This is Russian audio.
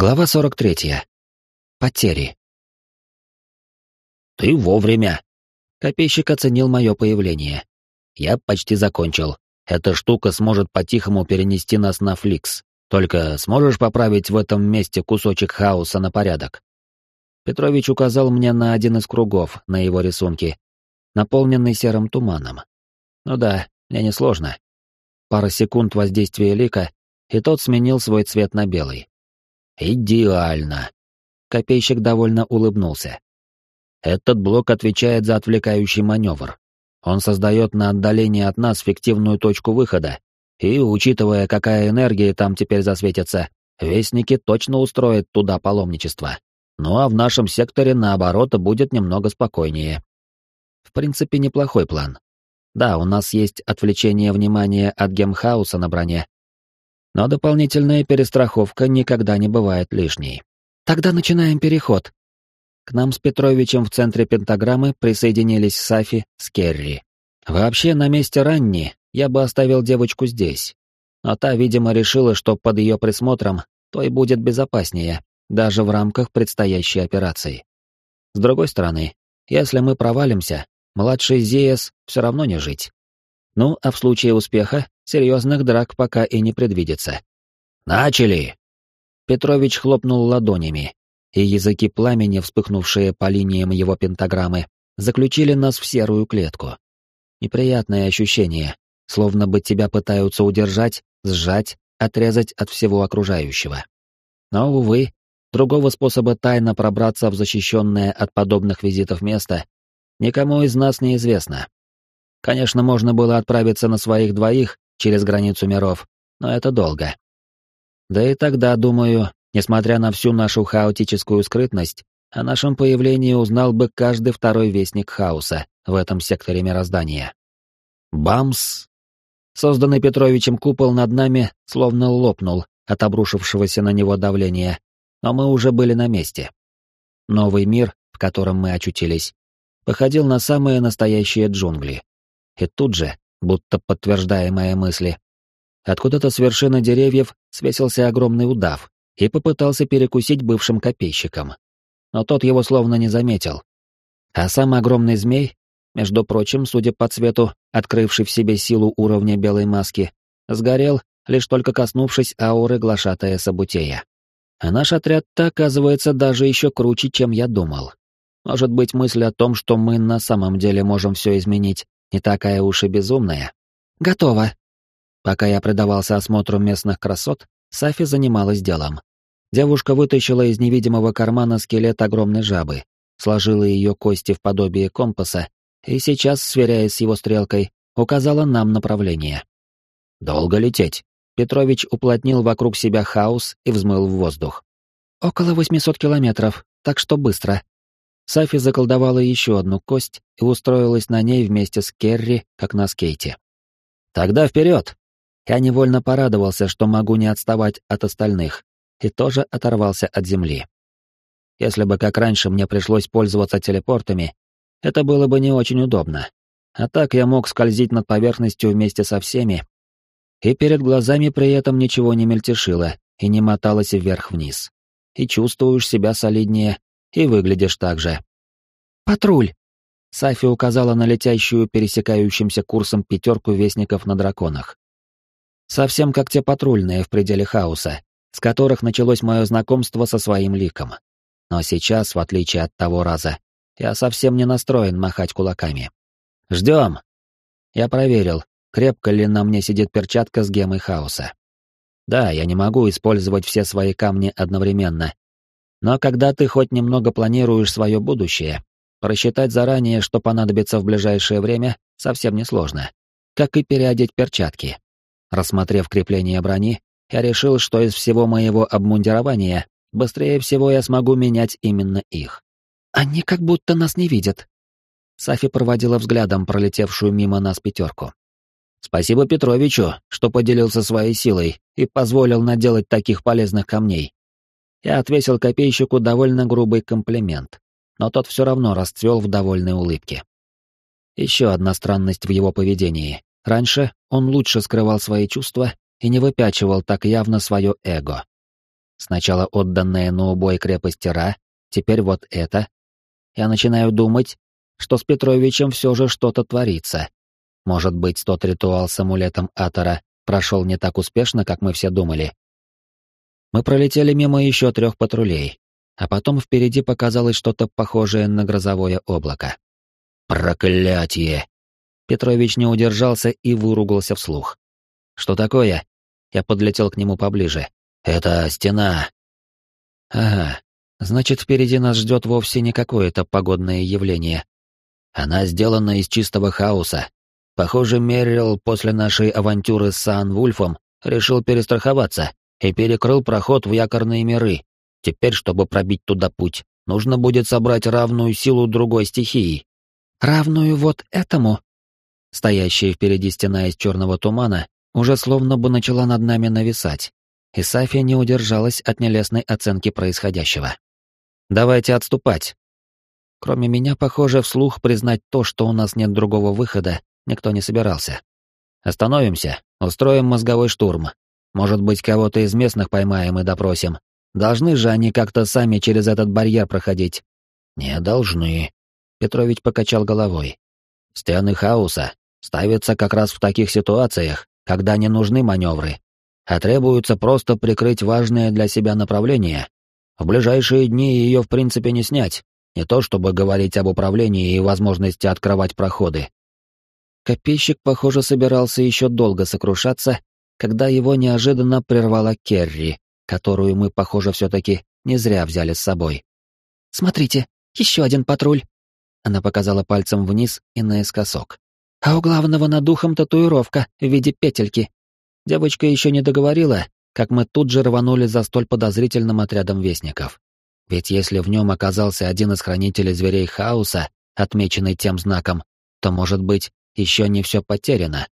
Глава 43. Потери. «Ты вовремя!» Копейщик оценил мое появление. «Я почти закончил. Эта штука сможет по-тихому перенести нас на Фликс. Только сможешь поправить в этом месте кусочек хаоса на порядок?» Петрович указал мне на один из кругов на его рисунке, наполненный серым туманом. Ну да, мне несложно. Пара секунд воздействия лика, и тот сменил свой цвет на белый. Идеально. Копейщик довольно улыбнулся. Этот блок отвечает за отвлекающий маневр. Он создает на отдалении от нас фиктивную точку выхода, и, учитывая, какая энергия там теперь засветится, вестники точно устроят туда паломничество. Ну а в нашем секторе, наоборот, будет немного спокойнее. В принципе, неплохой план. Да, у нас есть отвлечение внимания от гемхауса на броне, но дополнительная перестраховка никогда не бывает лишней. Тогда начинаем переход. К нам с Петровичем в центре пентаграммы присоединились Сафи с Керри. Вообще, на месте Ранни я бы оставил девочку здесь. Но та, видимо, решила, что под ее присмотром то и будет безопаснее, даже в рамках предстоящей операции. С другой стороны, если мы провалимся, младший Зиес все равно не жить. Ну, а в случае успеха серьезных драк пока и не предвидится. «Начали!» Петрович хлопнул ладонями, и языки пламени, вспыхнувшие по линиям его пентаграммы, заключили нас в серую клетку. Неприятное ощущение, словно бы тебя пытаются удержать, сжать, отрезать от всего окружающего. Но, увы, другого способа тайно пробраться в защищенное от подобных визитов место никому из нас неизвестно. Конечно, можно было отправиться на своих двоих через границу миров, но это долго. Да и тогда, думаю, несмотря на всю нашу хаотическую скрытность, о нашем появлении узнал бы каждый второй вестник хаоса в этом секторе мироздания. Бамс! Созданный Петровичем купол над нами словно лопнул от обрушившегося на него давления, но мы уже были на месте. Новый мир, в котором мы очутились, походил на самые настоящие джунгли. И тут же, будто подтверждая мои мысли. Откуда-то с вершины деревьев свесился огромный удав и попытался перекусить бывшим копейщикам. Но тот его словно не заметил. А сам огромный змей, между прочим, судя по цвету, открывший в себе силу уровня белой маски, сгорел, лишь только коснувшись ауры глашатая Сабутея. А наш отряд-то, оказывается, даже еще круче, чем я думал. Может быть, мысль о том, что мы на самом деле можем все изменить, не такая уж и безумная. Готово. Пока я предавался осмотру местных красот, Сафи занималась делом. Девушка вытащила из невидимого кармана скелет огромной жабы, сложила ее кости в подобие компаса и сейчас, сверяясь с его стрелкой, указала нам направление. «Долго лететь?» Петрович уплотнил вокруг себя хаос и взмыл в воздух. «Около 800 километров, так что быстро», Сафи заколдовала еще одну кость и устроилась на ней вместе с Керри, как на скейте. «Тогда вперед!» Я невольно порадовался, что могу не отставать от остальных, и тоже оторвался от земли. Если бы, как раньше, мне пришлось пользоваться телепортами, это было бы не очень удобно. А так я мог скользить над поверхностью вместе со всеми, и перед глазами при этом ничего не мельтешило и не моталось вверх-вниз. И чувствуешь себя солиднее, и выглядишь так же. «Патруль!» Сафи указала на летящую пересекающимся курсом пятерку вестников на драконах. Совсем как те патрульные в пределе хаоса, с которых началось мое знакомство со своим ликом. Но сейчас, в отличие от того раза, я совсем не настроен махать кулаками. «Ждем!» Я проверил, крепко ли на мне сидит перчатка с гемой хаоса. Да, я не могу использовать все свои камни одновременно, но когда ты хоть немного планируешь свое будущее, просчитать заранее, что понадобится в ближайшее время, совсем несложно. Как и переодеть перчатки. Рассмотрев крепление брони, я решил, что из всего моего обмундирования быстрее всего я смогу менять именно их. Они как будто нас не видят. Сафи проводила взглядом пролетевшую мимо нас пятерку. Спасибо Петровичу, что поделился своей силой и позволил наделать таких полезных камней. Я отвесил копейщику довольно грубый комплимент, но тот все равно расцвел в довольной улыбке. Еще одна странность в его поведении. Раньше он лучше скрывал свои чувства и не выпячивал так явно свое эго. Сначала отданная на убой крепость Ра, теперь вот это. Я начинаю думать, что с Петровичем все же что-то творится. Может быть, тот ритуал с амулетом Атора прошел не так успешно, как мы все думали. Мы пролетели мимо еще трех патрулей, а потом впереди показалось что-то похожее на грозовое облако. «Проклятие!» Петрович не удержался и выругался вслух. «Что такое?» Я подлетел к нему поближе. «Это стена». «Ага, значит, впереди нас ждет вовсе не какое-то погодное явление. Она сделана из чистого хаоса. Похоже, Меррил после нашей авантюры с Сан-Вульфом решил перестраховаться и перекрыл проход в якорные миры. Теперь, чтобы пробить туда путь, нужно будет собрать равную силу другой стихии». «Равную вот этому?» Стоящая впереди стена из черного тумана уже словно бы начала над нами нависать, и Сафия не удержалась от нелестной оценки происходящего. «Давайте отступать». Кроме меня, похоже, вслух признать то, что у нас нет другого выхода, никто не собирался. «Остановимся, устроим мозговой штурм. Может быть, кого-то из местных поймаем и допросим. Должны же они как-то сами через этот барьер проходить». «Не должны», — Петрович покачал головой. «Стены хаоса ставятся как раз в таких ситуациях, когда не нужны маневры, а требуется просто прикрыть важное для себя направление. В ближайшие дни ее в принципе не снять, не то чтобы говорить об управлении и возможности открывать проходы. Копейщик, похоже, собирался еще долго сокрушаться, когда его неожиданно прервала Керри, которую мы, похоже, все-таки не зря взяли с собой. «Смотрите, еще один патруль!» Она показала пальцем вниз и наискосок. А у главного над духом татуировка в виде петельки. Девочка еще не договорила, как мы тут же рванули за столь подозрительным отрядом вестников. Ведь если в нем оказался один из хранителей зверей хаоса, отмеченный тем знаком, то, может быть, еще не все потеряно.